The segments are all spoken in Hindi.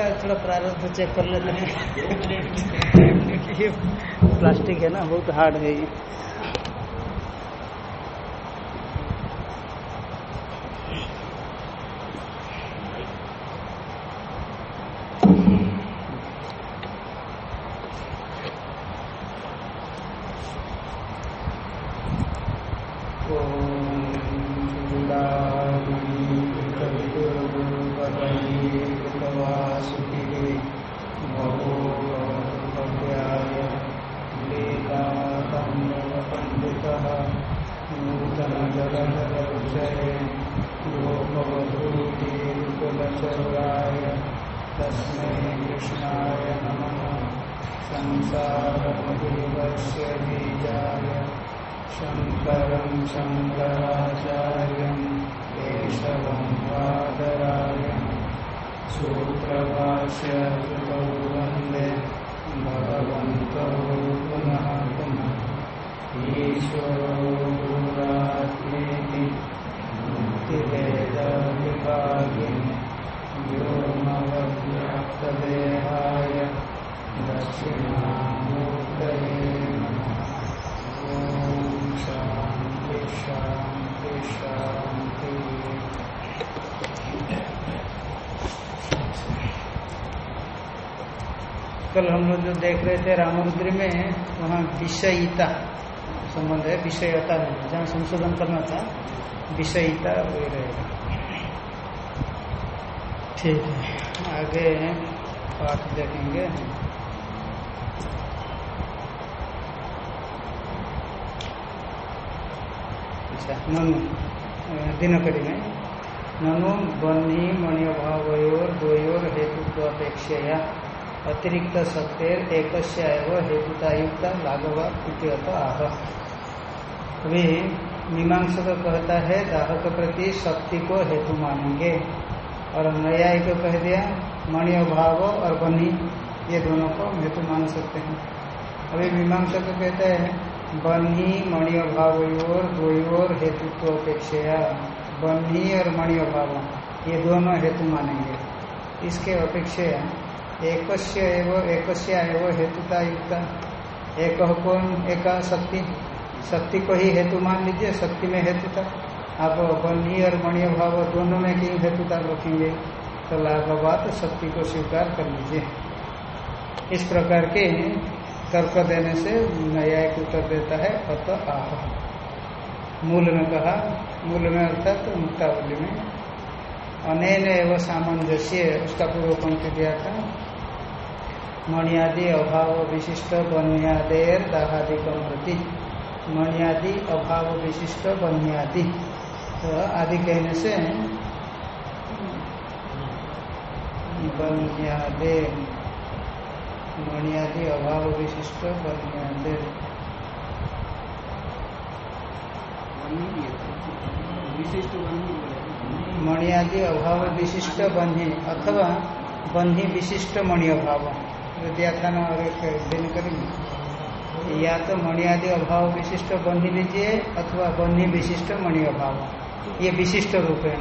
का थोड़ा प्रारंभ चेक कर लेते हैं। प्लास्टिक है ना बहुत हार्ड है ये। कल हम लोग जो देख रहे थे रामरुद्री में वहाँ विषयिता संबंध है विषयता में जहाँ संशोधन करना था विषयिता वही रहेगा। ठीक है। आगे पाठ देखेंगे। अच्छा ननु दिनकरी में। ननु बन्ही मणिभावयोर द्वयोर हेतुत्व अपेक्षया अतिरिक्त सत्य एक हेतुता युक्त लाघव इत्यत आह। अभी मीमांसक कहता है दाह के प्रति शक्ति को हेतु मानेंगे। और न्यायिक कह दिया, मणि अभाव और बनी, ये दोनों को हेतु मान सकते हैं। अभी मीमांसक कहते हैं बन्ही मणि अभावयोर द्वयोर हेतुत्व अपेक्षा बन्ही और मणि अभाव ये दोनों हेतु मानेंगे। इसके अपेक्षा एवं, एकस्य एवं हेतुता युक्त एक कौन एक शक्ति। शक्ति को ही हेतु मान लीजिए, शक्ति में हेतुता। आप बन्ही और मणि भाव दोनों में क्यों हेतुता रखेंगे? तो लाभवात शक्ति को स्वीकार कर लीजिए। इस प्रकार के तर्क देने से न्यायिक उत्तर देता है, अत तो आह। मूल में कहा, मूल में अर्थात तो मुक्तावली में, अनैन एवं सामंजस्य, उसका पूर्व पंक्ति दिया था। मणियादि अभाव विशिष्ट बन्यादेर दाहादिकम प्रति। मणियादि अभाव विशिष्ट बन्यादि। तो आदि कहने से बन्यादे मणियादि अभाव विशिष्ट बन्यादे मणियादि अभाव विशिष्ट बन्ही अथवा बन्ही विशिष्ट मणि अभाव दिया और दिन करेंगे। या तो मणियादि अभाव विशिष्ट बन्ही लीजिए अथवा बन्ही विशिष्ट मणि अभाव। ये विशिष्ट रूपेण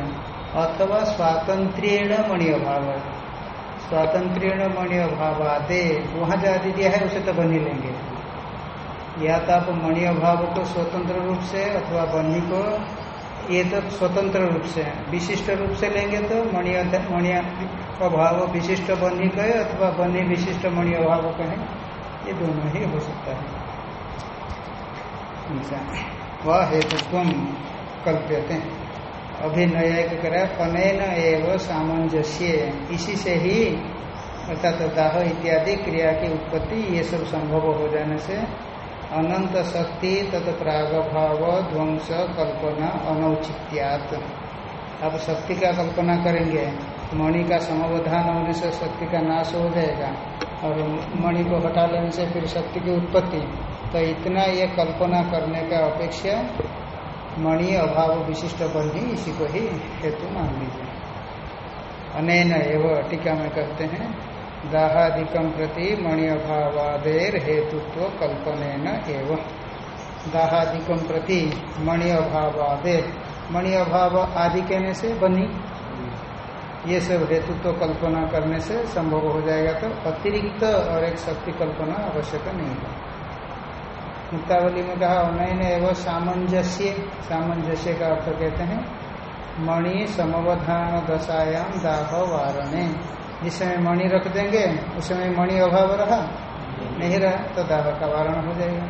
अथवा स्वातंत्र्यण मणि अभाव। स्वातंत्र्यण मणि अभाव आते वहाँ जो आदि दिया है, उसे तो बन्ही लेंगे। या तो आप मणि अभाव को स्वतंत्र रूप से अथवा बन्ही को ये तो स्वतंत्र रूप से है। विशिष्ट रूप से लेंगे तो मणि मणि अभाव विशिष्ट बन्ही कहे अथवा बन्ही विशिष्ट मणि अभाव कहे, ये दोनों ही हो सकता है। वह हेतुत्व कल्प्यते। अभिनय करा पनैन एवं सामंजस्य। इसी से ही अर्थात दाह इत्यादि क्रिया की उत्पत्ति, ये सब संभव हो जाने से अनंत शक्ति तथा प्रागभाव ध्वंस कल्पना अनौचित्यात। अब शक्ति का कल्पना करेंगे। मणि का समवधान होने से शक्ति का नाश हो जाएगा और मणि को हटा लेने से फिर शक्ति की उत्पत्ति। तो इतना ये कल्पना करने का अपेक्षा मणि अभाव विशिष्ट बंधी इसी को ही हेतु मान लीजिए। अनैन एवं टीका में कहते हैं दाहादिकम प्रति मणि अभावादेर हेतुत्व कल्पन एवं। दाहादिकम प्रति मणि अभावादेर मणि अभाव आदि कहने से बनी। ये सब हेतुत्व कल्पना करने से संभव हो जाएगा तो अतिरिक्त और एक शक्ति कल्पना आवश्यक नहीं है। मुक्तावली में कहा अनयन एवं सामंजस्य। सामंजस्य का अर्थ कहते हैं, मणि समवधान दशायाम दाह वारणे जिस समय मणि रख देंगे उस समय मणि अभाव रहा नहीं रहा तो दाह का वारण हो जाएगा।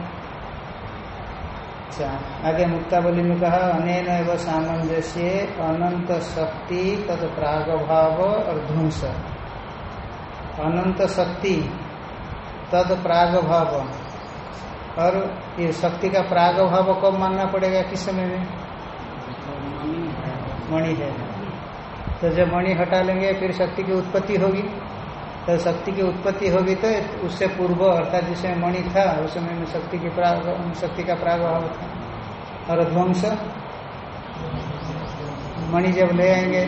अच्छा आगे मुक्तावली में कहा अनैन एवं सामंजस्य अनंत शक्ति तद प्राग भाव और ध्वंस। अनंत शक्ति तद प्राग भाव और ये शक्ति का प्राग भाव कब मानना पड़ेगा? किस समय में? मणि है। तो जब मणि हटा लेंगे, फिर शक्ति की उत्पत्ति होगी। तो शक्ति की उत्पत्ति होगी तो उससे पूर्व, अर्थात जिसमें मणि था उस समय में शक्ति की प्राग, शक्ति का प्रागभाव था। और ध्वंस, मणि जब ले आएँगे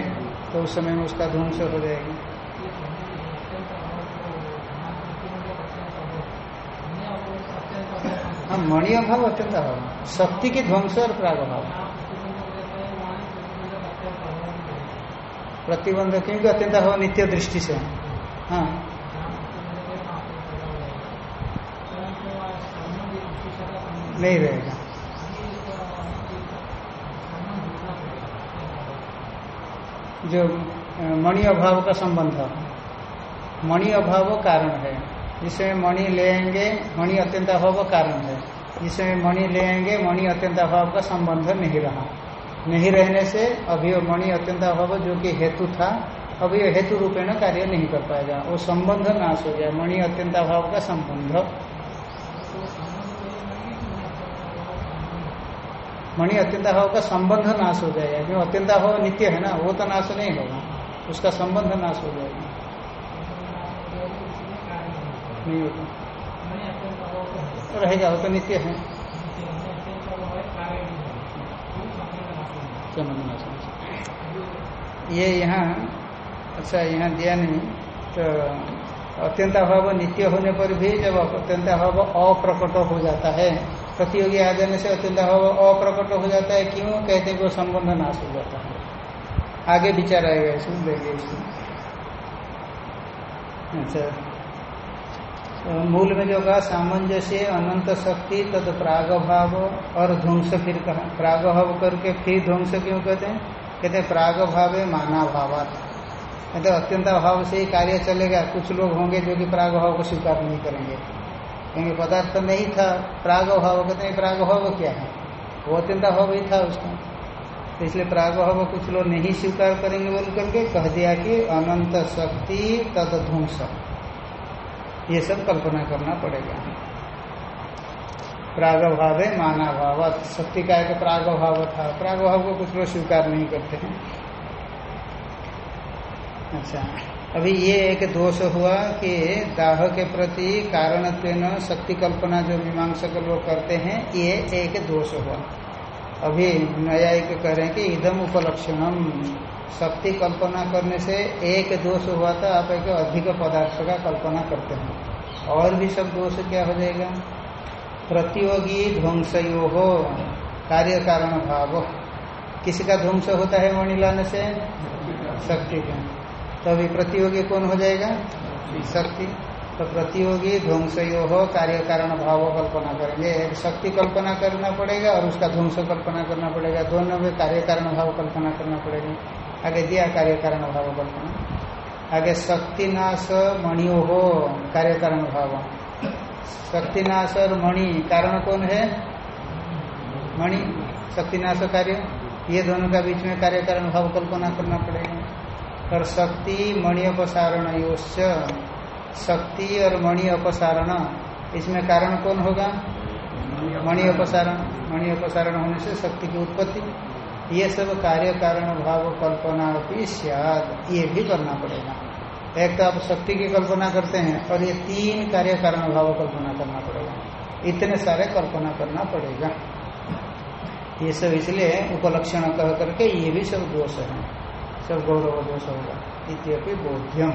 तो उस समय में उसका ध्वंस हो जाएगी। हाँ मणि अभाव अत्यंत अभाव। शक्ति के ध्वंस और प्रागभाव। प्रतिबंध क्योंकि अत्यंत अभाव नित्य दृष्टि से। हाँ। नहीं रहेगा। जो मणि अभाव का संबंध। मणि अभाव कारण है। जिसमें मणि लेंगे, मणि अत्यंत अभाव कारण है। जिसमें मणि लेंगे, मणि अत्यंत अभाव का संबंध नहीं रहा। नहीं रहने से अभी मणि अत्यंत अभाव, जो कि हेतु था, अभी हेतु रूपेण कार्य नहीं कर पाएगा वो संबंध नाश हो गया, मणि अत्यंत अभाव का संबंध। मणि अत्यंत अभाव का संबंध नाश हो जाएगा क्यों अत्यंत अभाव नित्य है ना, वो तो नाश नहीं होगा, उसका संबंध नाश हो जाएगा। नहीं होता। रहेगा वो तो नित्य है। ये यहाँ अच्छा यहाँ दिया नहीं। तो अत्यंत अभाव नित्य होने पर भी जब अत्यंत अभाव अप्रकट हो जाता है, प्रतियोगी आ जाने से अत्यंत अभाव अप्रकट हो जाता है, क्यों? कहते वो संबंध नाश हो जाता है। आगे विचार आएगा इसमें देंगे इसमें अच्छा। मूल में जो कहा सामंजस्य, अनंत शक्ति, तद प्राग भाव और ध्वंस फिर कहा प्राग भाव करके फिर ध्वंस क्यों कहते हैं? कहते हैं प्राग भावे माना भावात कहते अत्यंत अभाव से ही कार्य चलेगा, कुछ लोग होंगे जो कि प्राग भाव को स्वीकार नहीं करेंगे। क्योंकि पदार्थ नहीं था प्राग भाव कहते हैं प्राग भाव क्या है? वो अत्यंत अभाव ही था उसका। तो इसलिए प्राग भाव कुछ लोग नहीं स्वीकार करेंगे बोल करके कह दिया कि अनंत शक्ति, तद ध्वंस। ये सब कल्पना करना पड़ेगा। प्राग भाव है माना भाव शक्ति का एक प्राग भाव था। प्राग भाव को कुछ लोग स्वीकार नहीं करते हैं। अच्छा अभी ये एक दोष हुआ कि दाह के प्रति कारणत्व शक्ति कल्पना जो मीमांसक लोग करते हैं, ये एक दोष हुआ। अभी नया एक कह रहे हैं कि इदम उपलक्षणम। शक्ति कल्पना करने से एक दोष हुआ था, आप एक अधिक पदार्थ का कल्पना करते हैं। और भी सब दोष क्या हो जाएगा? प्रतियोगी ध्वंसयो हो कार्य कारण भाव। किसी का ध्वंस होता है मणि लाने से? शक्ति का। तो अभी प्रतियोगी कौन हो जाएगा? शक्ति। तो प्रतियोगी ध्वंसयो हो कार्य कारण भाव कल्पना करेंगे। एक शक्ति कल्पना करना पड़ेगा और उसका ध्वंस कल्पना करना पड़ेगा। दोनों में कार्य कारण भाव कल्पना करना पड़ेगा। आगे दिया कार्य कारण भाव कल्पना आगे शक्तिनाश मणियो हो कार्य कारण भाव। शक्तिनाश और मणि, कारण कौन है? मणि, शक्तिनाश कार्य। ये दोनों का बीच में कार्य कारण भाव कल्पना करना पड़ेगा। और शक्ति मणि अपसारण शक्ति और मणि अपसारण, इसमें कारण कौन होगा? मणि अपसारण। मणि अपसारण होने से शक्ति की उत्पत्ति। ये सब कार्य कारण भाव कल्पना भी सियाद ये भी करना पड़ेगा। एक तो आप शक्ति की कल्पना करते हैं और ये तीन कार्य कारण भाव कल्पना करना पड़ेगा। इतने सारे कल्पना करना पड़ेगा। ये सब इसलिए उपलक्षण कह करके ये भी सब दोष है। सब गौरव दोष होगा। इत्यपि बोध्यम।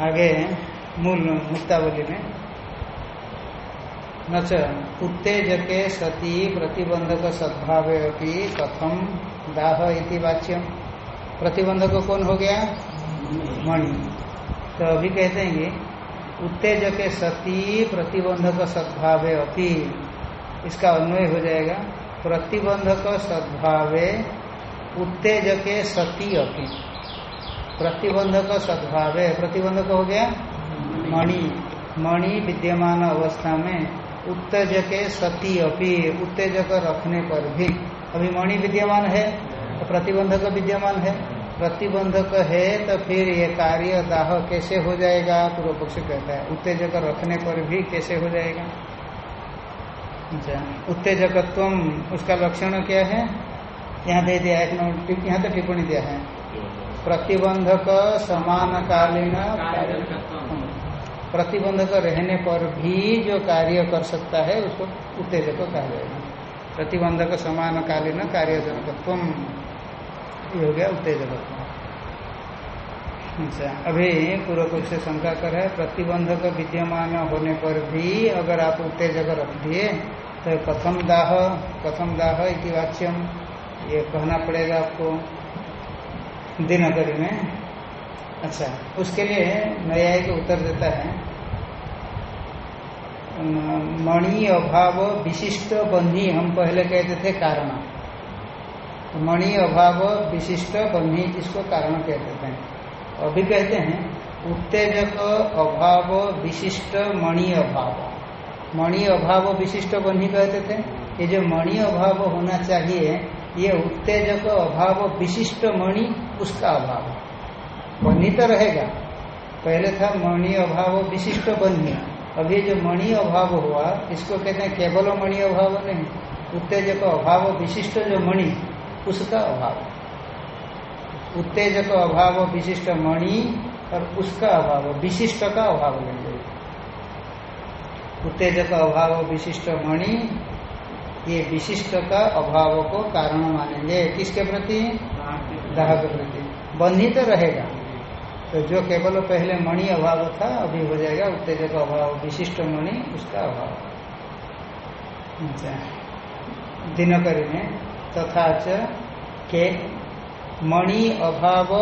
आगे मूल मुक्तावली में न उत्तेजके सती प्रतिबंधक सद्भाव कथम दाह इति वाच्यम। प्रतिबंधक कौन हो गया? मणि। तो अभी कहते हैं कि उत्तेजक सती प्रतिबंधक सद्भावे अपी इसका अन्वय हो जाएगा। प्रतिबंधक सद्भावे, उत्तेजक सती अपी प्रतिबंधक सद्भावे, प्रतिबंधक हो गया? मणि। मणि विद्यमान अवस्था में उत्तेजक सती अपी उत्तेजक रखने पर भी। अभी मणि विद्यमान है तो प्रतिबंधक विद्यमान है। प्रतिबंधक है तो फिर ये कार्य दाह कैसे हो जाएगा? पूर्व पक्ष कहता है उत्तेजक रखने पर भी कैसे हो जाएगा? अच्छा उत्तेजकत्व उसका लक्षण क्या है? यहाँ दे दिया एक नोट यहाँ तो टिप्पणी दिया है। प्रतिबंधक समान कालीन प्रतिबंधक रहने पर भी जो कार्य कर सकता है, उसको उत्तेजक कहा जाएगा। प्रतिबंधक समान कालीन कार्यजनकत्व ये हो गया उत्तेजकत्व। अच्छा अभी पूर्व पक्ष से शंका कर है प्रतिबंधक विद्यमान होने पर भी अगर आप उत्तेजक रख दिए तो कथम दाह कथम दाह इति वाच्यम, ये कहना पड़ेगा आपको दिनकरी में। अच्छा उसके लिए न्यायिक उत्तर देता है। मणि अभाव विशिष्ट बंधी हम पहले कहते थे कारण। मणि अभाव विशिष्ट बंधी इसको कारण कहते थे अभी कहते हैं, उत्तेजक अभाव विशिष्ट मणि अभाव। मणि अभाव विशिष्ट बंधी कहते थे। ये जो मणि अभाव होना चाहिए, ये उत्तेजक अभाव विशिष्ट मणि, उसका अभाव। बन्ही तो रहेगा। पहले था मणि अभाव विशिष्ट बन्ही अभी जो मणि अभाव हुआ, इसको कहते हैं केवल मणि अभाव नहीं, उत्तेजक अभाव, विशिष्ट जो मणि, उसका अभाव। उत्तेजक अभाव, विशिष्ट मणि और उसका अभाव, विशिष्ट का अभाव लेंगे उत्तेजक अभाव, विशिष्ट मणि, ये विशिष्ट का अभाव को कारण मानेंगे। किसके प्रति? दाह के प्रति। बंधी तो रहेगा। तो जो केवल पहले मणि अभाव था अभी हो जाएगा उत्तेजक अभाव विशिष्ट मणि उसका अभाव। अच्छा। दिनकरी में तथा च के मणि अभाव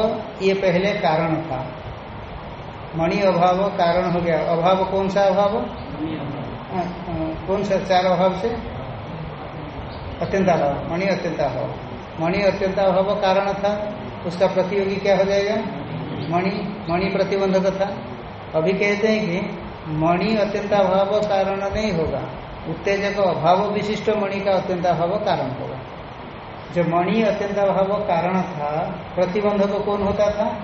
ये पहले कारण था। मणि अभाव कारण हो गया। अभाव कौन सा अभाव? कौन सा चार अभाव से? अत्यंत अभाव। मणि अत्यंत अभाव। मणि अत्यंत अभाव कारण था उसका प्रतियोगी क्या हो जाएगा? मणि मणि प्रतिबंधक था अभी कहते हैं कि मणि अत्यंताभाव कारण नहीं होगा। उत्तेजक अभाव विशिष्ट मणि का अत्यंताभाव कारण होगा। जब मणि अत्यंताभाव कारण था प्रतिबंधक कौन होता था?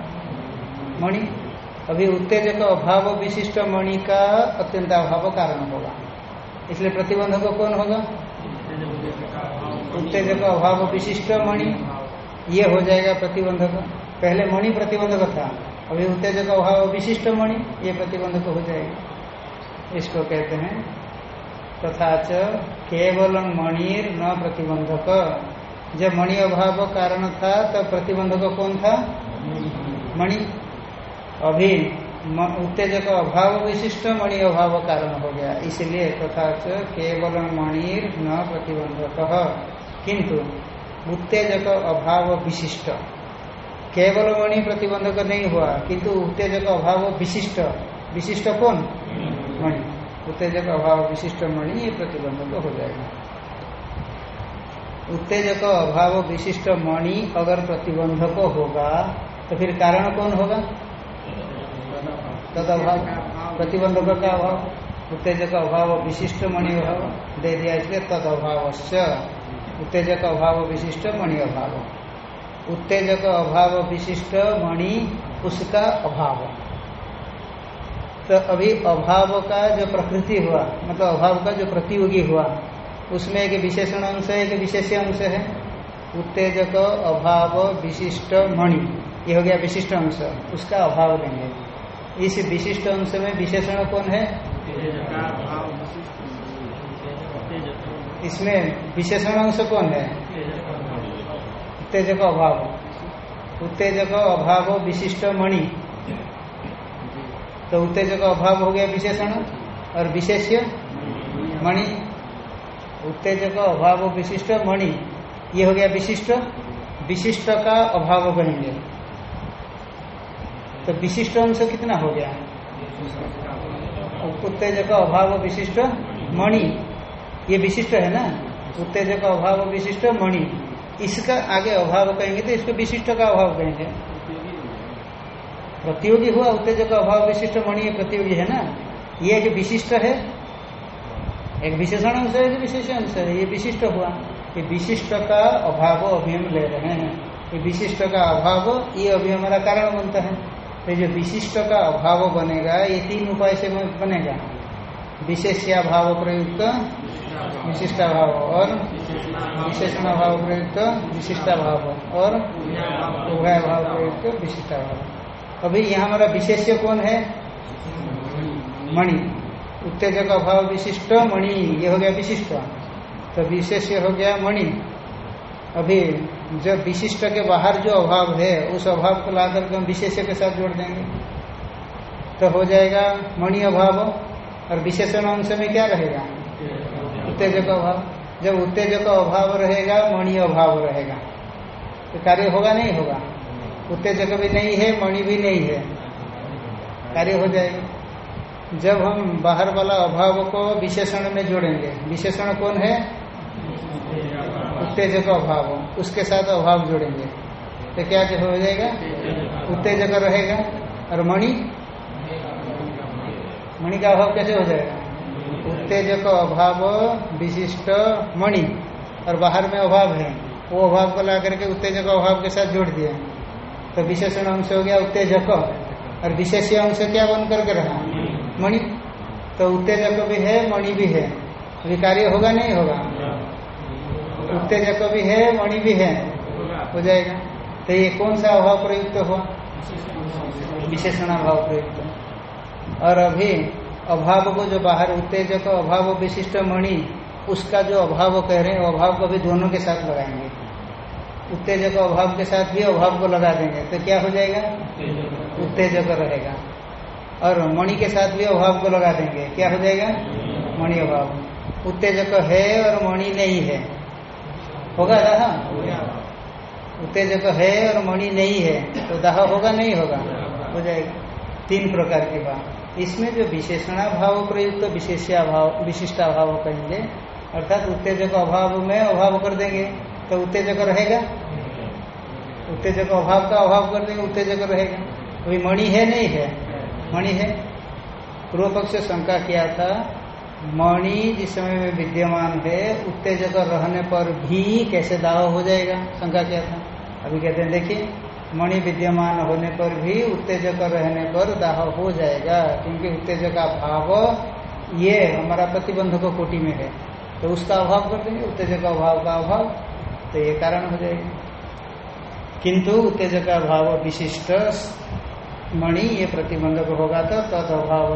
मणि। अभी उत्तेजक अभाव विशिष्ट मणि का अत्यंताभाव कारण होगा। इसलिए प्रतिबंधक कौन होगा? उत्तेजक अभाव विशिष्ट मणि। ये हो जाएगा प्रतिबंधक। पहले मणि प्रतिबंधक था, अभी उत्तेजक अभाव विशिष्ट मणि, ये प्रतिबंधक हो जाएगा। इसको कहते हैं, तथा च केवल मणिर न प्रतिबंधक। जब मणि अभाव कारण था तो प्रतिबंधक कौन था? मणि। अभी उत्तेजक अभाव विशिष्ट, मणि अभाव कारण हो गया। इसलिए तथा च केवल मणिर न प्रतिबंधक। किंतु उत्तेजक अभाव विशिष्ट। केवल मणि प्रतिबंधक नहीं हुआ, किंतु उत्तेजक अभाव विशिष्ट। विशिष्ट कौन? मणि। उत्तेजक अभाव विशिष्ट मणि, ये प्रतिबंधक हो जाएगा। उत्तेजक अभाव विशिष्ट मणि अगर प्रतिबंधक होगा तो फिर कारण कौन होगा? तद अभाव प्रतिबंधक का अभाव। उत्तेजक अभाव विशिष्ट मणि अभाव। दे दिया इसलिए तद अभाव उत्तेजक अभाव विशिष्ट मणि अभाव। उत्तेजक अभाव विशिष्ट मणि उसका अभाव। तो अभी अभाव का जो प्रकृति हुआ मतलब अभाव का जो प्रतियोगी हुआ उसमें एक विशेषण अंश है एक विशेष अंश है। उत्तेजक अभाव विशिष्ट मणि ये हो गया विशिष्ट अंश उसका अभाव लेंगे। इस विशिष्ट अंश में विशेषण कौन है? इसमें विशेषण अंश कौन है? उत्तेजक अभाव। उत्तेजक अभाव विशिष्ट मणि। तो उत्तेजक अभाव हो गया विशेषण और विशेष्य मणि। उत्तेजक अभाव विशिष्ट मणि, ये हो गया विशिष्ट। विशिष्ट का अभाव कहेंगे। तो विशिष्ट अंश कितना हो गया? उत्तेजक अभाव विशिष्ट मणि। ये विशिष्ट है ना? उत्तेजक अभाव विशिष्ट मणि। इसका आगे अभाव कहेंगे तो इसको विशिष्ट का अभाव कहेंगे। प्रतियोगी हुआ, उत्तेजक अभाव, विशिष्ट मणि प्रतियोगी है ना? ये एक विशिष्ट है। एक विशेषण अंश है विशेष अंश है ये विशिष्ट हुआ। ये विशिष्ट का अभाव अभी हम ले रहे हैं। ये विशिष्ट का अभाव, ये अभी हमारा कारण बनता है। तो जो विशिष्ट का अभाव बनेगा, ये तीन उपाय से बनेगा। विशेष्याभाव प्रयुक्त, विशिष्टाभाव और विशेषण भाव प्रयुक्त विशिष्टाभाव और उभय भाव प्रयुक्त विशिष्टाभाव। अभी यहाँ हमारा विशेष्य कौन है? मणि। उत्तेजक अभाव विशिष्ट मणि, ये हो गया विशिष्ट। तो विशेष्य हो गया मणि। अभी जब विशिष्ट के बाहर जो अभाव है, उस अभाव को ला करके हम विशेष के साथ जोड़ देंगे। तो हो जाएगा मणि अभाव और विशेषण अंश में क्या रहेगा? उत्तेजक अभाव। जब उत्तेजक अभाव रहेगा, मणि अभाव रहेगा। तो कार्य होगा नहीं होगा? उत्तेजक भी नहीं है, मणि भी नहीं है। कार्य हो जाएगा। जब हम बाहर वाला अभाव को विशेषण में जोड़ेंगे, विशेषण कौन है? उत्तेजक अभाव। उसके साथ अभाव जोड़ेंगे। तो क्या हो जाएगा? उत्तेजक रहेगा। और मणि? मणि का अभाव कैसे हो जाएगा? उत्तेजक अभाव, विशिष्ट मणि, और बाहर में अभाव है। वो अभाव को ला करके उत्तेजक अभाव के साथ जोड़ दिया। तो विशेषण अंश हो गया उत्तेजक, और विशेष अंश क्या बन करके रहा? मणि। तो उत्तेजक भी है, मणि भी है। अभी कार्य होगा, नहीं होगा? उत्तेजक भी है, मणि भी है। हो जाएगा। तो ये कौन सा अभाव प्रयुक्त हुआ? विशेषण अभाव प्रयुक्त। और अभी अभाव को जो बाहर उत्तेजक अभाव विशिष्ट मणि, उसका जो अभाव कह रहे हैं, अभाव को भी दोनों के साथ लगाएँगे। उत्तेजक अभाव के साथ भी अभाव को लगा देंगे तो क्या हो जाएगा? उत्तेजक रहेगा। और मणि के साथ भी अभाव को लगा देंगे, क्या हो जाएगा? मणि अभाव। उत्तेजक है और मणि नहीं है। होगा दाह? उत्तेजक है और मणि नहीं है तो दाह होगा, नहीं होगा? हो जाएगा। तीन प्रकार की बात। इसमें जो विशेषणा भाव प्रयुक्त तो विशेषाभाव विशिष्टाभाव कहेंगे, अर्थात उत्तेजक अभाव में अभाव कर देंगे तो उत्तेजक रहेगा? उत्तेजक अभाव का अभाव कर देंगे, उत्तेजक रहेगा। अभी मणि है, नहीं है? मणि है। पूर्व पक्ष शंका किया था, मणि जिस समय में विद्यमान है, उत्तेजक रहने पर भी कैसे दाव हो जाएगा? शंका किया था। अभी कहते हैं, देखिए मणि विद्यमान होने पर भी उत्तेजक रहने पर दाह हो जाएगा, क्योंकि उत्तेजक का भाव ये हमारा प्रतिबंधक कोटि में है। तो उसका अभाव कर देंगे, उत्तेजक अभाव का अभाव तो ये कारण हो जाएगा। किंतु उत्तेजक का भाव विशिष्ट मणि ये प्रतिबंधक होगा तो तद अभाव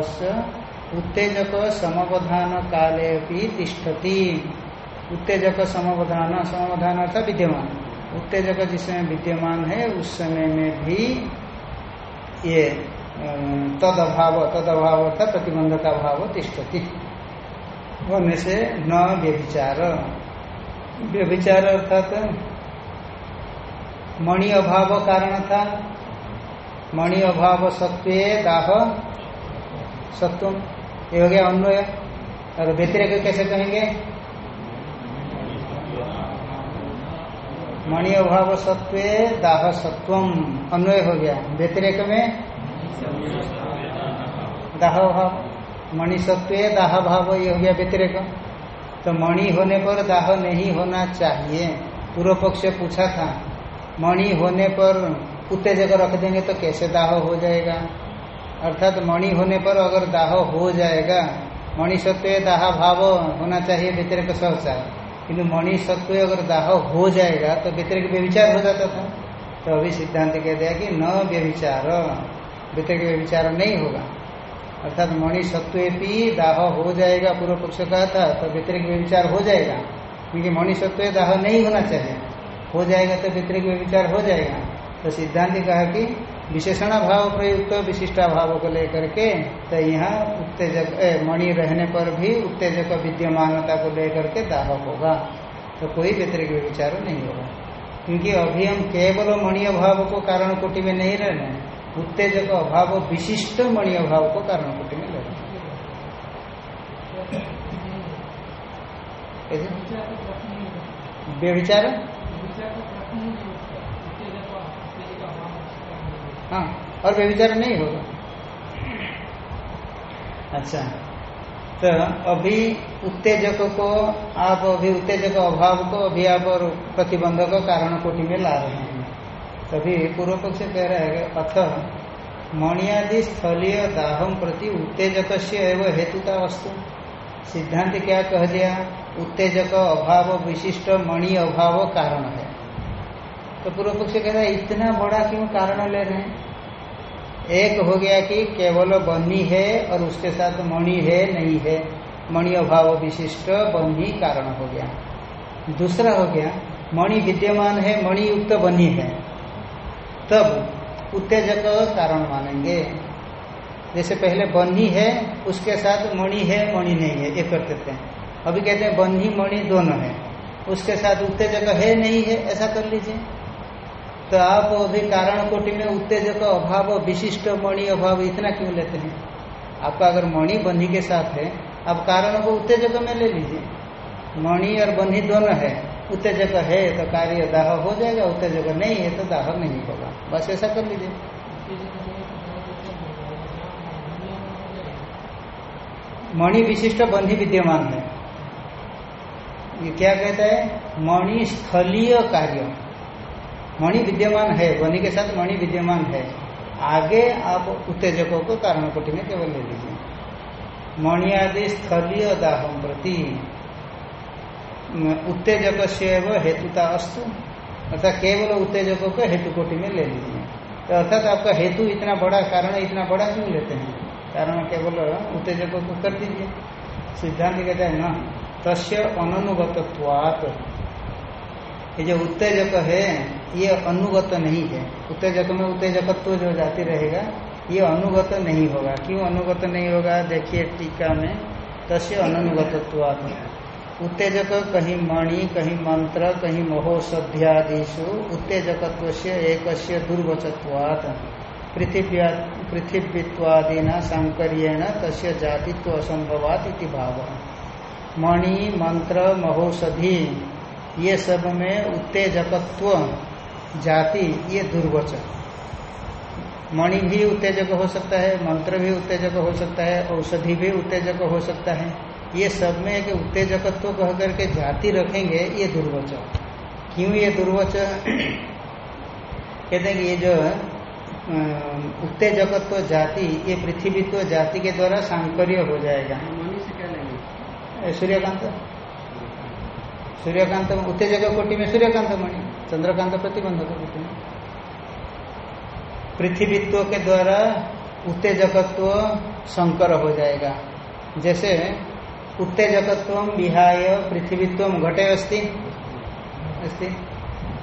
उत्तेजक समवधान काले भी तिष्ठती। उत्तेजक समवधान समवधान अर्थात विद्यमान। उत्तेजक जिस समय विद्यमान है, उस समय में भी ये तद अभाव तद अभाव अर्थात प्रतिबंध का भाव तिष्ठती। होने से न व्यभिचार। व्यभिचार अर्थात मणि अभाव कारण था। मणि अभाव सत्व दाह सत्व ये हो गया अन्वय। और व्यतिरेक कैसे कहेंगे? मणि अभाव सत्व दाह सत्वम अन्वय हो गया। व्यतिरेक में दाह भाव मणि सत्व दाह भाव ये हो गया व्यतिरेक। तो मणि होने पर दाह नहीं होना चाहिए। पूर्व पक्ष पूछा था, मणि होने पर उत्तेजक रख देंगे तो कैसे दाह हो जाएगा? अर्थात तो मणि होने पर अगर दाह हो जाएगा मणि सत्व दाह भाव होना चाहिए व्यतिरिक सहसा। किंतु मणि सत्व अगर दाह हो जाएगा तो व्यतिरिक व्यविचार हो जाता था। तो अभी सिद्धांत कह दिया कि न व्यविचार व्यतिरिक व्यविचार नहीं होगा। अर्थात मणि सत्व भी दाह हो जाएगा, पूर्व पक्ष का था तो व्यतिरिक व्यविचार हो जाएगा। क्योंकि मणि सत्व दाह नहीं होना चाहिए। हो जाएगा तो व्यतिरिक व्यविचार हो जाएगा। तो सिद्धांत कहा कि विशेषण भाव प्रयुक्त विशिष्टा भाव को लेकर के तो यहाँ उत्तेजक मणि रहने पर भी उत्तेजक विद्यमानता को लेकर के दाह होगा। तो कोई व्यतिरिक विचार नहीं होगा। क्योंकि अभी हम केवल मणि अभाव को कारण कोटि में नहीं रह रहे हैं उत्तेजक अभाव विशिष्ट मणि अभाव को कारण कोटि में ले रहे व्यविचार हाँ और व्यविचार नहीं होगा। अच्छा तो अभी उत्तेजक को, आप अभी उत्तेजक अभाव को, अभी आप और प्रतिबंधक कारण कोटि में ला रहे हैं। तभी पूर्व पक्ष कह रहा है, अथ, मणियादि स्थलीय दाहम प्रति उत्तेजक एवं हेतुता वस्तु। सिद्धांत क्या कह दिया? उत्तेजक अभाव विशिष्ट मणि अभाव कारण है। तो पूर्व पक्ष कह रहा है, इतना बड़ा क्यों कारण ले रहे हैं? एक हो गया कि केवल बन्ही है और उसके साथ मणि है, नहीं है। मणि अभाव विशिष्ट, बन्ही कारण हो गया। दूसरा हो गया, मणि विद्यमान है, मणि युक्त बनी है। तब उत्तेजक कारण मानेंगे। जैसे पहले बन्ही है, उसके साथ मणि है, मणि नहीं है एक करते थे अभी कहते हैं बन्ही, मणि दोनों है। उसके साथ उत्तेजक है, नहीं है, ऐसा कर लीजिए। तो आप अभी कारण कोटि में उत्तेजक, अभाव, विशिष्ट, मणि अभाव, इतना क्यों लेते हैं? आपका अगर मणि बंधी के साथ है, आप कारण को उत्तेजक में ले लीजिए। मणि और बंधी दोनों है, उत्तेजक है तो कार्य दाह हो जाएगा, उत्तेजक नहीं है तो दाह नहीं होगा। बस ऐसा कर लीजिए। मणि विशिष्ट, बंधी विद्यमान है। ये क्या कहता है? मणि स्थलीय कार्य। मणि विद्यमान है, ध्वनि के साथ मणि विद्यमान है। आगे आप उत्तेजकों को कारण कोटि में केवल ले लीजिए। मणि आदि स्थलीय दाहम प्रति उत्तेजक से हेतुता अस्तु। अर्थात केवल उत्तेजकों को हेतु कोटि में ले लीजिए। तो अर्थात आपका हेतु इतना बड़ा, कारण इतना बड़ा क्यों लेते हैं? कारण केवल उत्तेजकों को कर दीजिए। सिद्धांत कहते हैं न, तस्य अनुगतत्वात ये जो उत्तेजक है, ये अनुगत नहीं है। उत्तेजक में उत्तेजकत्व तो जो जाती रहेगा, ये अनुगत नहीं होगा। क्यों अनुगत नहीं होगा? देखिए टीका में, तस्य अनुगतत्वात। उत्तेजक कहीं मणि, कहीं मंत्र, कहीं महोषध्यादिशु उत्तेजकत्व से एक दुर्वचत्वात पृथिवीत्वादिना सांकर्येण तस्य जातित्व असंभवात इति भाव। मणि, मंत्र महोषधि ये सब में उत्तेजकत्व जाति ये दुर्वचन। मणि भी उत्तेजक हो सकता है मंत्र भी उत्तेजक हो सकता है औषधि भी उत्तेजक हो सकता है। ये सब में एक उत्तेजकत्व कह करके जाति रखेंगे ये दुर्वच क्यों ये दुर्वच कहते हैं कि ये जो उत्तेजकत्व जाति ये पृथ्वीत्व जाति के द्वारा सांकर्य हो जाएगा। सूर्यकांत? सूर्यकांत उत्तेजक कोटि में सूर्यकांत मणि, चंद्रकांत प्रतिबंधक कोटि में। पृथ्वीत्व के द्वारा उत्तेजकत्व संकर हो जाएगा। जैसे उत्तेजकत्व विहाय पृथ्वीत्व घटे अस्ति अस्ति।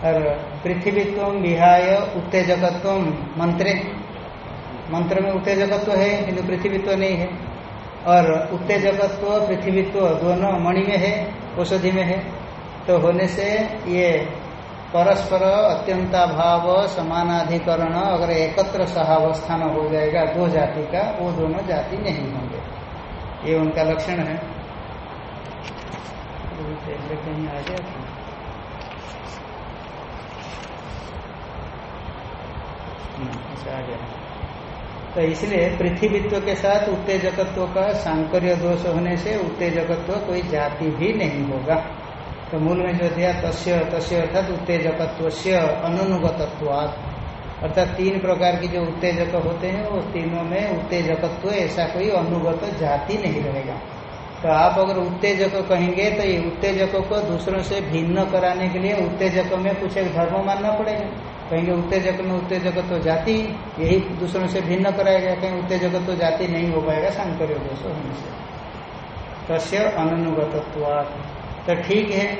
और पृथ्वीत्व विहाय उत्तेजकत्व मंत्रे। मंत्र में उत्तेजकत्व है, किंतु पृथ्वीत्व नहीं है। और उत्तेजकत्व, पृथ्वीत्व दोनों मणि में है, औषधि में है। तो होने से ये परस्पर अत्यंताभाव, समानाधिकरण, अगर एकत्र सहावस्थान हो जाएगा, दो जाति का, वो दोनों जाति नहीं होंगे। ये उनका लक्षण है। तो इसलिए पृथ्वीत्व के साथ उत्तेजकत्व का सांकर्य दोष होने से उत्तेजकत्व कोई जाति भी नहीं होगा। तो मूल में जो दिया तस्य तस्य अर्थात उत्तेजकत्व से अर्थात तीन प्रकार की जो उत्तेजक होते हैं वो तीनों में उत्तेजकत्व ऐसा कोई अनुगत जाति नहीं रहेगा। तो आप अगर उत्तेजक कहेंगे तो ये उत्तेजकों को दूसरों से भिन्न कराने के लिए उत्तेजक में कुछ एक धर्म मानना पड़ेगा। कहेंगे उत्तेजक में उत्तेजक तो जाति, यही दूसरों से भिन्न कराएगा। कहीं उत्तेजक तो जाति नहीं हो पाएगा सांकर्य से तस्य अनुगतत्वात् तो ठीक है।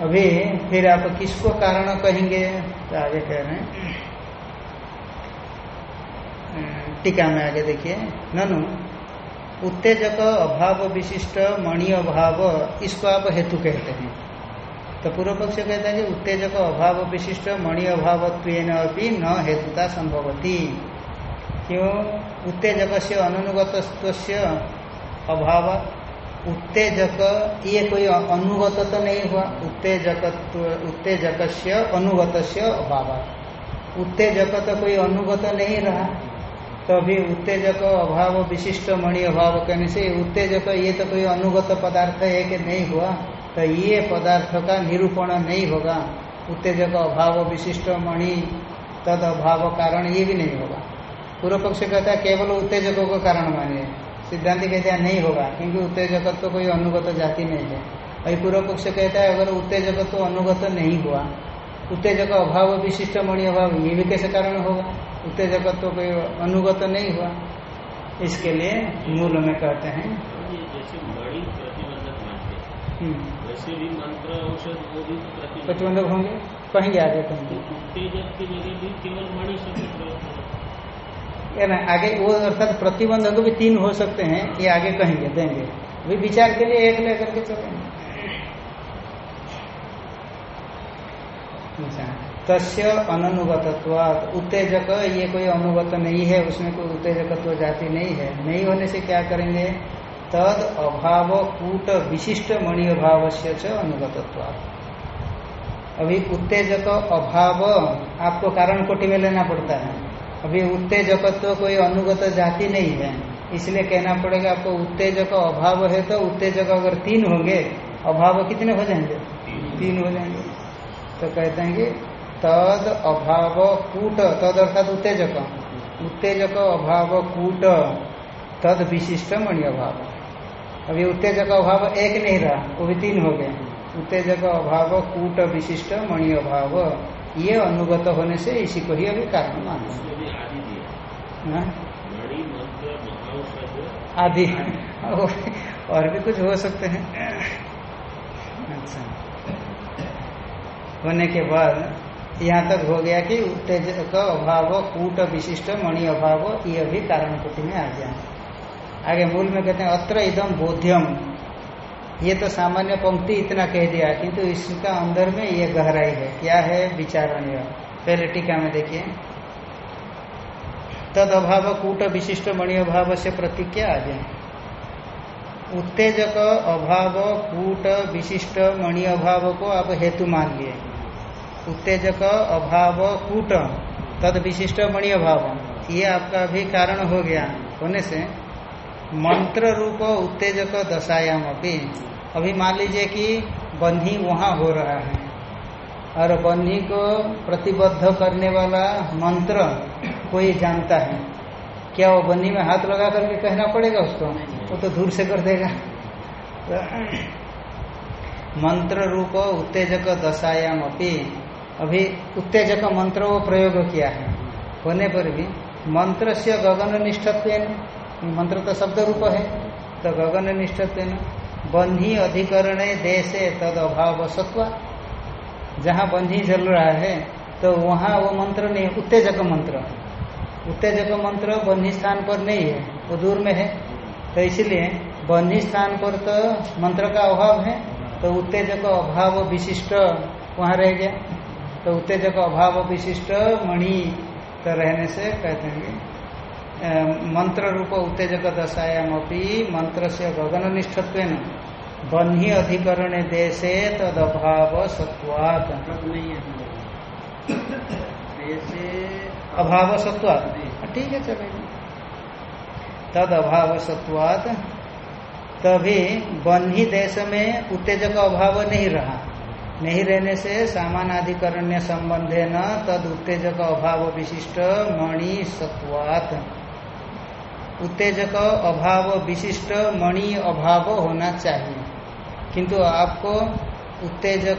अभी फिर आप किसको कारण कहेंगे? तो आगे कह रहे हैं। टीका में आगे देखिए। ननु, उत्तेजक अभाव विशिष्ट मणि अभाव, इसको आप हेतु कहते हैं। तो पूर्व पक्ष कहता है कि उत्तेजक अभाव विशिष्ट मणि अभाव अभी न हेतुता संभवती। क्यों? उत्तेजक से अनुगत अभाव उत्तेजक, ये कोई अनुगत तो नहीं हुआ। उत्तेजक उत्तेजक से अनुगत से अभाव उत्तेजक तो कोई अनुगत नहीं रहा। तो अभी उत्तेजक अभाव, विशिष्ट मणि अभाव कहने से उत्तेजक, ये तो कोई अनुगत पदार्थ है कि नहीं हुआ। तो ये पदार्थ का निरूपण नहीं होगा। उत्तेजक अभाव, विशिष्ट मणि तद अभाव कारण ये भी नहीं होगा। पूर्व पक्ष कहता है, केवल उत्तेजकों का कारण मानिए। सिद्धांत कहते हैं नहीं होगा क्योंकि उत्तेजक तो कोई अनुगत जाति नहीं है। अभी पूर्व पक्ष कहता है अगर उत्तेजक तो अनुगत नहीं हुआ उत्तेजक अभाव विशिष्ट मणि अभाव ये भी कैसे कारण होगा? उत्तेजक तो कोई अनुगत नहीं हुआ। इसके लिए मूल में कहते हैं। प्रतिबंधक होंगे? कहेंगे आगे कहेंगे उत्तेजक की जगह भी केवल मणि शब्द ना आगे वो अर्थात प्रतिबंधक भी तीन हो सकते हैं ये आगे कहेंगे देंगे। अभी विचार के लिए एक लेकर के चलेंगे अच्छा, तस्य अनुगतत्वात उत्तेजक ये कोई अनुगत नहीं है उसमें कोई उत्तेजकत्व जाति नहीं है। नहीं होने से क्या करेंगे? तद अभाव कूट विशिष्ट मणि अभाव से अनुगतत्वात। अभी उत्तेजक अभाव आपको कारण कोटि में लेना पड़ता है। अभी उत्तेजक तो कोई अनुगत जाति नहीं है। इसलिए कहना पड़ेगा, आपको उत्तेजक अभाव है तो उत्तेजक अगर तीन होंगे, अभाव कितने हो जाएँगे? तीन हो जाएँगे। तो कहते हैं कि तद अभाव कूट, तद अर्थात उत्तेजक। उत्तेजक अभाव कूट, तद विशिष्ट मणि अभाव। अभी उत्तेजक अभाव एक नहीं रहा, वो भी तीन हो गए। उत्तेजक अभाव कूट, विशिष्ट मणि अभाव। ये अनुगत होने से इसी को ही अभी कारण हाँ? आदि और भी कुछ हो सकते हैं। अच्छा। होने के बाद यहाँ तक हो गया कि उत्तेजक अभाव कूट विशिष्ट मणि अभाव ये भी कारण कुटी में आ गया। आगे मूल में कहते हैं अत्र इदम बोध्यम। ये तो सामान्य पंक्ति इतना कह दिया, किंतु इसका अंदर में ये गहराई है। क्या है विचारणीय पहले टीका में देखिए। तद अभाव कूट विशिष्ट मणि अभाव से प्रतिज्ञा आ जाए उत्तेजक अभाव कूट विशिष्ट मणि अभाव को आप हेतु मान लिए उत्तेजक अभाव कूट, तद विशिष्ट मणि अभाव ये आपका भी कारण हो गया होने से मंत्र रूप उत्तेजक दशायाम अभी अभी मान लीजिए कि बंधी वहाँ हो रहा है। और बन्ही को प्रतिबद्ध करने वाला मंत्र कोई जानता है? क्या वो बन्ही में हाथ लगा करके कहना पड़ेगा उसको? वो तो दूर से कर देगा। तो मंत्र रूप उत्तेजक दशायाम अपनी अभी उत्तेजक मंत्र वो प्रयोग किया है। होने पर भी मंत्र से गगन निष्ठत्व मंत्र तो शब्द रूप है। तो गगन निष्ठत्व बन्ही अधिकरण देशे तद अभाव सत्वा। जहाँ बंधी जल रहा है तो वहाँ वो मंत्र नहीं, उत्तेजक मंत्र। उत्तेजक मंत्र बंधी स्थान पर नहीं है, वो दूर में है। तो इसलिए बंधी स्थान पर तो मंत्र का अभाव है तो उत्तेजक अभाव विशिष्ट वहाँ रह गया। तो उत्तेजक अभाव विशिष्ट मणि तो रहने से कहते हैं मंत्र रूप उत्तेजक दशायाम अपनी मंत्र से गगन निष्ठत्व बन्ही अधिकरण देशे तद अभाव सत्वात अभाव सत्वात ठीक है, चलेगा। तद अभाव सत्वात तभी बन्ही देश में उत्तेजक अभाव नहीं रहा। नहीं रहने से सामानाधिकरण्य संबंधे न तद उत्तेजक अभाव विशिष्ट मणि सत्वात उत्तेजक अभाव, विशिष्ट मणि अभाव होना चाहिए। किंतु आपको उत्तेजक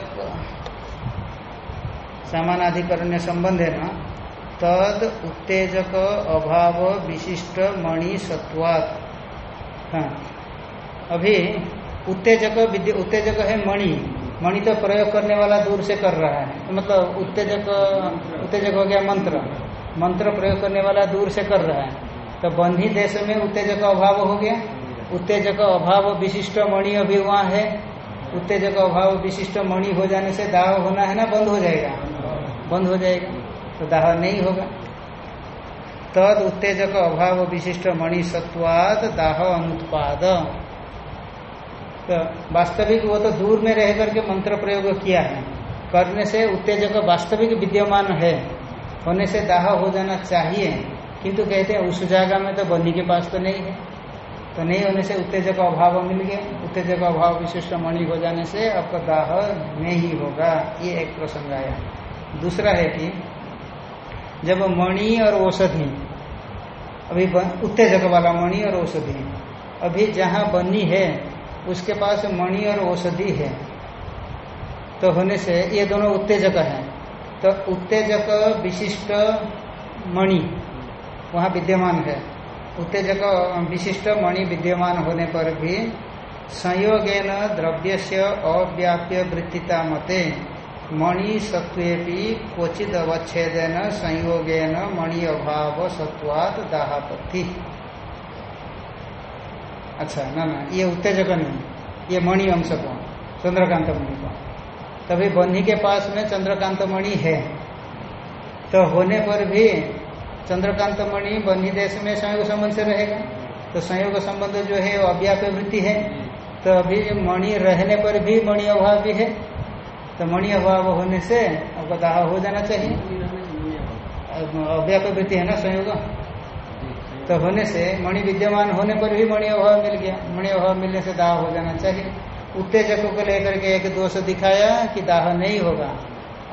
समानाधिकरण संबंध है ना? तद उत्तेजक अभाव, विशिष्ट मणि सत्वात। हाँ। अभी उत्तेजक उत्तेजक है मणि। मणि तो प्रयोग करने वाला दूर से कर रहा है। तो मतलब उत्तेजक उत्तेजक हो गया मंत्र। मंत्र प्रयोग करने वाला दूर से कर रहा है। तो बंधी देश में उत्तेजक अभाव हो गया। उत्तेजक अभाव विशिष्ट मणि अभी वहाँ है। उत्तेजक अभाव विशिष्ट मणि हो जाने से दाह होना है ना, बंद हो जाएगा। बंद हो जाएगा। तो दाह नहीं होगा। तद उत्तेजक अभाव विशिष्ट मणि सत्वाद दाह अनुत्पाद। तो वास्तविक वो तो दूर में रह करके मंत्र प्रयोग किया है। करने से उत्तेजक वास्तविक विद्यमान है। होने से दाह हो जाना चाहिए। किंतु कहते हैं, उस जगह में तो बनी के पास तो नहीं है। तो नहीं होने से उत्तेजक अभाव मिल गया। उत्तेजक अभाव विशिष्ट मणि हो जाने से आपका दाह नहीं होगा। ये एक प्रसंग आया। दूसरा है कि जब मणि और औषधि, अभी उत्तेजक वाला मणि और औषधि, अभी जहाँ बनी है, उसके पास मणि और औषधि है। तो होने से ये दोनों उत्तेजक है। तो उत्तेजक विशिष्ट मणि वहाँ विद्यमान है। उत्तेजक विशिष्ट मणि विद्यमान होने पर भी संयोगेन द्रव्य से अव्याप्य वृत्तिता मते मणि सत्वेपि क्वचित अवच्छेदन संयोगेन मणि अभाव सत्वात दाहपत्ति। अच्छा ना ना, ये उत्तेजक नहीं, ये मणि अंश को चंद्रकांत मणि को तभी बन्ही के पास में चंद्रकांत मणि है। तो होने पर भी चंद्रकांत मणि बन्ही देश में संयोग संबंध से रहेगा। तो संयोग संबंध जो है वो अव्याप्य वृत्ति है। तो अभी मणि रहने पर भी मणि अभाव भी है। तो मणि अभाव होने से आपका दाह हो जाना चाहिए। अव्याप्य वृत्ति है ना संयोग? तो होने से मणि विद्यमान होने पर भी मणि अभाव मिल गया। मणि अभाव मिलने से दाह हो जाना चाहिए। उत्तेजकों को लेकर के एक दोष दिखाया कि दाह नहीं होगा।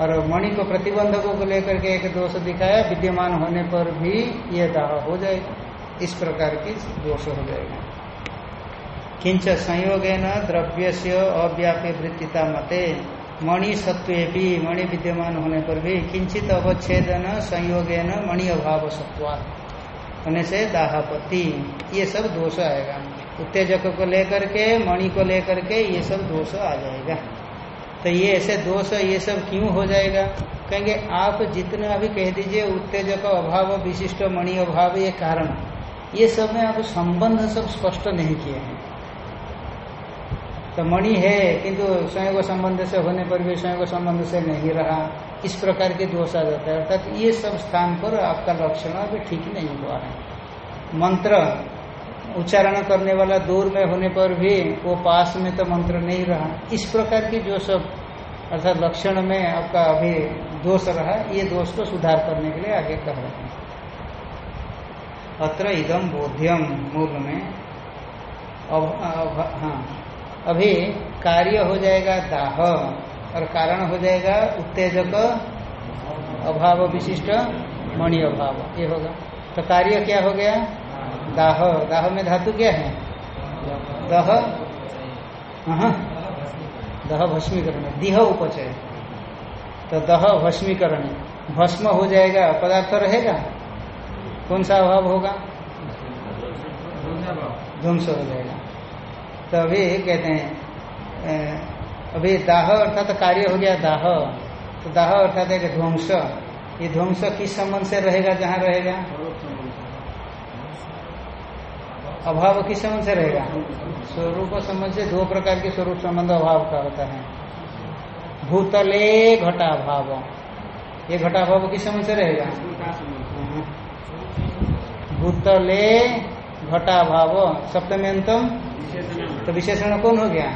और मणि को प्रतिबंधकों को लेकर के एक दोष दिखाया, विद्यमान होने पर भी ये दाह हो जाएगा। इस प्रकार की दोष हो जाएगा। किंच संयोगेन द्रव्य से अव्यापी वृत्तिता मते। मणि सत्व भी, मणि विद्यमान होने पर भी किंचित अवच्छेद अवच्छेदन संयोगेन मणि अभाव सत्वा होने से दाहपति ये सब दोष आएगा। उत्तेजक को लेकर के, मणि को लेकर के ये सब दोष आ जाएगा। तो ये ऐसे दोष ये सब क्यों हो जाएगा? कहेंगे, आप जितना अभी कह दीजिए, उत्तेजक अभाव, विशिष्ट मणि अभाव, ये कारण। ये सब में आप संबंध सब स्पष्ट नहीं किए हैं। तो मणि है, किंतु स्वयं को संबंध से होने पर भी स्वयं को संबंध से नहीं रहा। इस प्रकार के दोष आ जाता है। अर्थात ये सब स्थान पर आपका लक्षण अभी ठीक नहीं हुआ है। मंत्र उच्चारण करने वाला दूर में होने पर भी वो पास में तो मंत्र नहीं रहा। इस प्रकार की जो सब अर्थात लक्षण में आपका अभी दोष रहा ये दोष को सुधार करने के लिए आगे कह रहे हैं। अत्र इदम बोध्यम मूल में। अब, अब हाँ। अभी कार्य हो जाएगा दाह और कारण हो जाएगा उत्तेजक अभाव विशिष्ट मणि अभाव। ये होगा। तो कार्य क्या हो गया? दाह दाह में धातु क्या है? दह। दह भस्मीकरण। दिह उपचय। तो दह भस्मीकरण। भस्म हो जाएगा, पदार्थ रहेगा? कौन सा अभाव होगा? ध्वंस हो जाएगा। तो अभी कहते हैं अभी दाह अर्थात कार्य हो गया दाह। तो दाह अर्थात एक ध्वंस। ये ध्वंस किस संबंध से रहेगा, जहाँ रहेगा? अभाव किस संबंध से रहेगा? स्वरूप संबंध से दो प्रकार के स्वरूप संबंध अभाव का होता है। भूतले घटाभाव। ये घटाभाव किस संबंध से रहेगा? भूतले घटाभाव। सप्तमी अंतम। तो विशेषण कौन हो गया?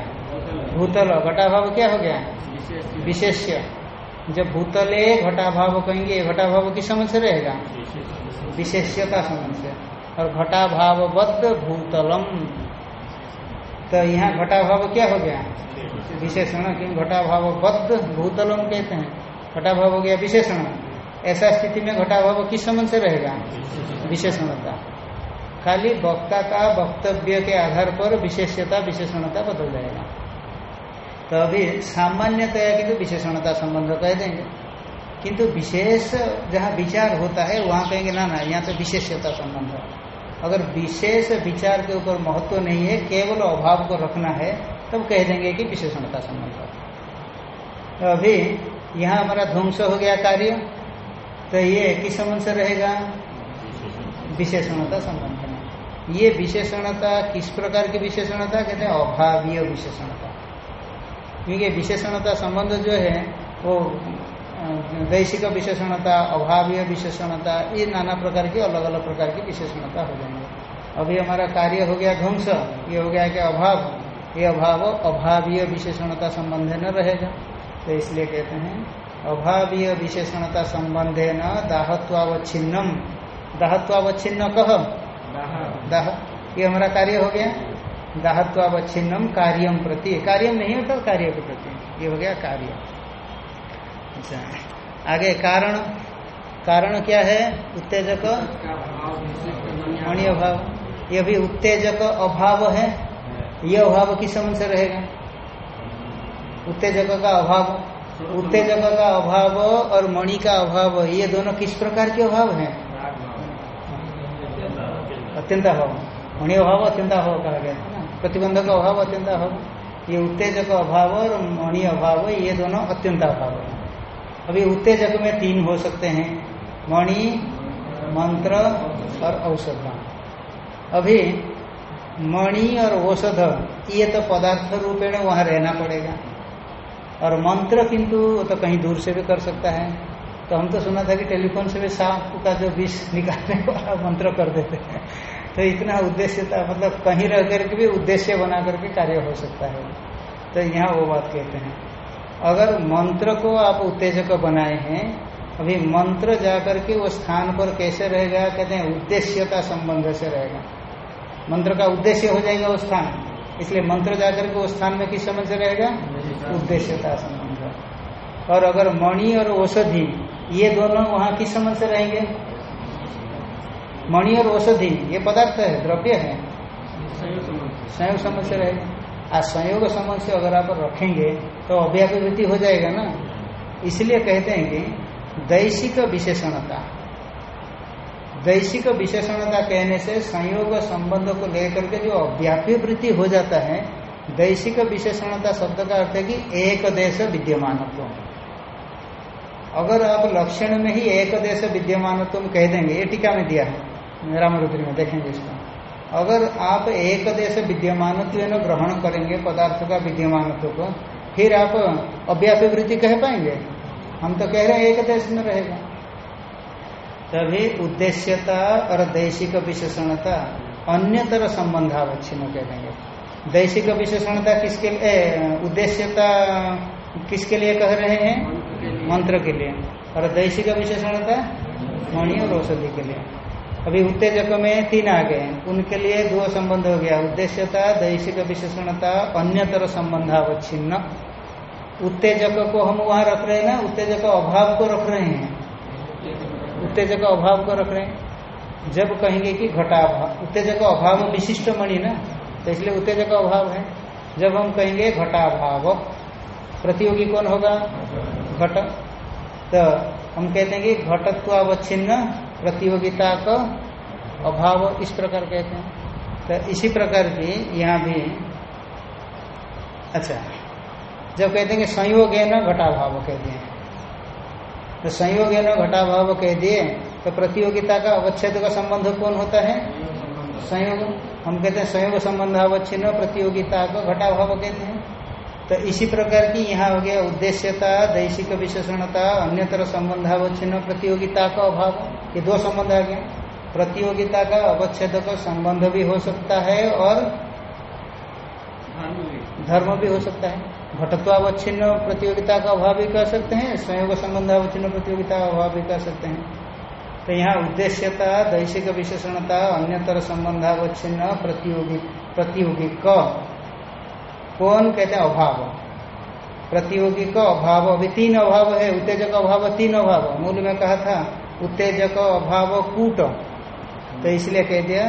भूतल। घटाभाव क्या हो गया? विशेष्य। जब भूतले घटाभाव कहेंगे घटाभाव किस समझ से रहेगा? विशेष्यता समझ से। और घटाभावबद्ध भूतलम। तो यहाँ घटाभाव क्या हो गया? विशेषण क्यों? घटाभावबद्ध भूतलम कहते हैं। घटाभाव हो गया विशेषण। ऐसा स्थिति में घटाभाव किस संबंध से रहेगा? विशेषणता खाली वक्ता का वक्तव्य के आधार पर विशेषता विशेषणता बदल जाएगा। तो अभी सामान्यतया किंतु विशेषणता संबंध कह देंगे। किंतु विशेष जहाँ विचार होता है, वहाँ कहेंगे, ना ना, यहाँ तो विशेषता संबंध है। अगर विशेष विचार के ऊपर महत्व नहीं है, केवल अभाव को रखना है, तब कह देंगे कि विशेषणता संबंध तो अभी यहाँ हमारा ध्वंस हो गया कार्य तो ये किस संबंध से रहेगा? विशेषणता संबंध में। ये विशेषणता किस प्रकार की विशेषणता? कहते हैं अभावीय विशेषणता। क्योंकि विशेषणता संबंध जो है, वो दैशिक विशेषणता, अभावीय विशेषणता, ये नाना प्रकार की अलग अलग प्रकार की विशेषणता हो जाएँगे। अभी हमारा कार्य हो गया ध्वंस, ये हो गया कि अभाव, ये अभाव अभावीय विशेषणता संबंध न रहेगा। तो इसलिए कहते हैं, अभावीय विशेषणता संबंधे न दाहत्वावच्छिन्नम। दाहत्वावच्छिन्न कह दाह। ये हमारा कार्य हो गया। दाहत्वावच्छिन्नम कार्यम प्रति। कार्यम नहीं होता, कार्य के प्रति। ये हो गया कार्य। अच्छा। आगे कारण। कारण क्या है? उत्तेजक। अभाव ये भी उत्तेजक अभाव है। ये अभाव किस समझ से रहेगा? उत्तेजक का अभाव। उत्तेजक का अभाव और मणि का अभाव, ये दोनों किस प्रकार के अभाव है? अत्यंत अभाव। मणि अभाव अत्यंत अभाव कहा गया प्रतिबंधक अभाव अत्यंत अभाव। ये उत्तेजक अभाव और मणि अभाव ये दोनों अत्यंत अभाव है। अभी उत्तेजक में तीन हो सकते हैं। मणि, मंत्र और औषध। अभी मणि और औषध, ये तो पदार्थ रूपेण वहाँ रहना पड़ेगा। और मंत्र किंतु तो कहीं दूर से भी कर सकता है। तो हम तो सुना था कि टेलीफोन से भी सांप का जो विष निकालने वाला मंत्र कर देते हैं। तो इतना उद्देश्य था मतलब कहीं रह करके भी उद्देश्य बना करके कार्य हो सकता है। तो यहाँ वो बात कहते हैं। अगर मंत्र को आप उत्तेजक बनाए हैं अभी मंत्र जाकर के वो स्थान पर कैसे रहेगा कहते हैं उद्देश्यता संबंध से रहेगा। मंत्र का उद्देश्य हो जाएगा वो स्थान। इसलिए मंत्र जाकर के उस स्थान में किस समझ से रहेगा? उद्देश्यता संबंध। और अगर मणि और औषधि ये दोनों वहाँ किस समझ से रहेंगे? मणि और औषधि ये पदार्थ है द्रव्य है। संयोग समझ से रहेगा। आज संयोग संबंध से अगर आप रखेंगे तो अव्यापृति हो जाएगा ना? इसलिए कहते हैं कि दैशिक विशेषणता। दैशिक विशेषणता कहने से संयोग संबंध को लेकर के जो अव्यापी वृत्ति हो जाता है, दैशिक विशेषणता शब्द का अर्थ है कि एक देश विद्यमान अगर आप लक्षण में ही एक देश विद्यमान कह देंगे, ये टीका में दिया है, रामरुद्री में, देखेंगे इसको। अगर आप एक देश विद्यमान ग्रहण करेंगे पदार्थ का विद्यमान को फिर आप अव्यापी कह पाएँगे? हम तो कह रहे हैं एक देश में रहेगा। तभी उद्देश्यता और दैशिक विशेषणता अन्य अन्यतर संबंधावच्छिन्न कह देंगे। दैशिक विशेषणता किसके लिए उद्देश्यता किसके लिए कह रहे हैं? मंत्र के लिए। और दैशिक विशेषणता मणि और औषधि के लिए। अभी उत्तेजक में तीन आ गए उनके लिए दो संबंध हो गया। उद्देश्यता, दैशिक विशेषणता, अन्यतर संबंधावच्छिन्न। उत्तेजक को हम वहाँ रख रहे हैं ना? उत्तेजक अभाव को रख रहे हैं। उत्तेजक अभाव को रख रहे हैं। जब कहेंगे कि घटाभाव उत्तेजक अभाव विशिष्ट मणि ना? तो इसलिए उत्तेजक अभाव है। जब हम कहेंगे घटाभाव, प्रतियोगी कौन होगा? घट। तो हम कहते हैं कि घटत्वावच्छिन्न प्रतियोगिता का अभाव इस प्रकार कहते हैं। तो इसी प्रकार की यहाँ भी अच्छा जब कहते हैं कि संयोग है ना, घटाभाव कह दिए। तो संयोग है ना, घटाभाव कह दिए तो प्रतियोगिता का अवच्छेद का संबंध कौन होता है? संयोग। हम कहते हैं संयोग संबंध अवच्छिन्न प्रतियोगिता को घटाभाव कहते हैं। तो इसी प्रकार की यहाँ हो गया उद्देश्यता, दैशिक विशेषणता, अन्यतर संबंधावच्छिन्न प्रतियोगिता का अभाव। ये दो संबंध आ गए प्रतियोगिता का अवच्छेद का संबंध भी हो सकता है और धर्म भी। हो सकता है। घटत्वावच्छिन्न प्रतियोगिता का अभाव भी कह सकते हैं संयोग संबंधावच्छिन्न प्रतियोगिता का अभाव भी कह सकते हैं। तो यहाँ उद्देश्यता दैशिक विशेषणता अन्यतर संबंधावच्छिन्न प्रतियोगी प्रतियोगी क कौन कहते हैं अभाव? प्रतियोगी का अभाव। अभी तीन अभाव है उत्तेजक अभाव तीन अभाव। मूल में कहा था उत्तेजक अभाव कूट। तो इसलिए कह दिया,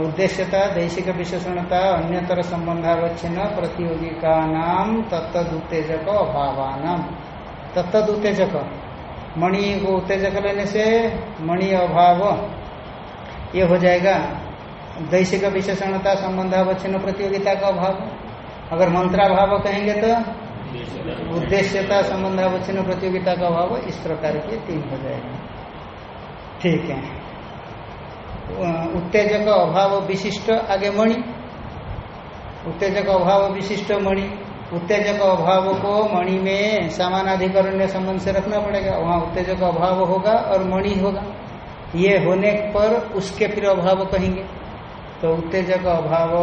उद्देश्यता, दैशिक विशेषणता, अन्यतर संबंधावच्छिन्न प्रतियोगिका नाम तत्द उत्तेजक अभावान। तत्द उत्तेजक मणि को उत्तेजक लेने से मणि अभाव। ये हो जाएगा दैशिक विशेषणता, संबंधावच्छिन्न, प्रतियोगिता का अभाव। अगर मंत्राभाव कहेंगे तो उद्देश्यता, संबंधावच्छिन्न, प्रतियोगिता का अभाव, इस प्रकार के तीन हो जाएगा। ठीक है। उत्तेजक अभाव विशिष्ट आगे मणि। उत्तेजक अभाव विशिष्ट मणि। उत्तेजक अभाव को मणि में सामानाधिकरण्य संबंध से रखना पड़ेगा। वहाँ उत्तेजक अभाव होगा और मणि होगा। ये होने पर उसके फिर अभाव कहेंगे। तो उत्तेजक अभाव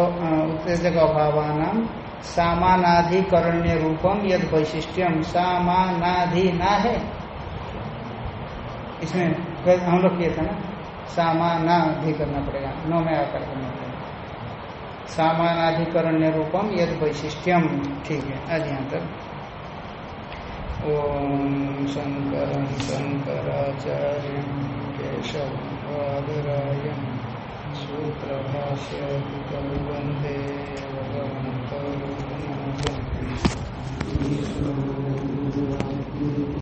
उत्तेजक अभावान सामानाधिकरण्य रूपम यद वैशिष्ट्यम। सामानाधि ना है। इसमें हम लोग किए थे ना सामानाधि करना पड़ेगा, नौ में आकर करना पड़ेगा सामानाधिकरण्य रूपम यद वैशिष्ट्यम, ठीक है आज यहाँ तक ओम शंकर शंकराचार्य केशव वादराय सूत्र भाष्य वंदे भगवत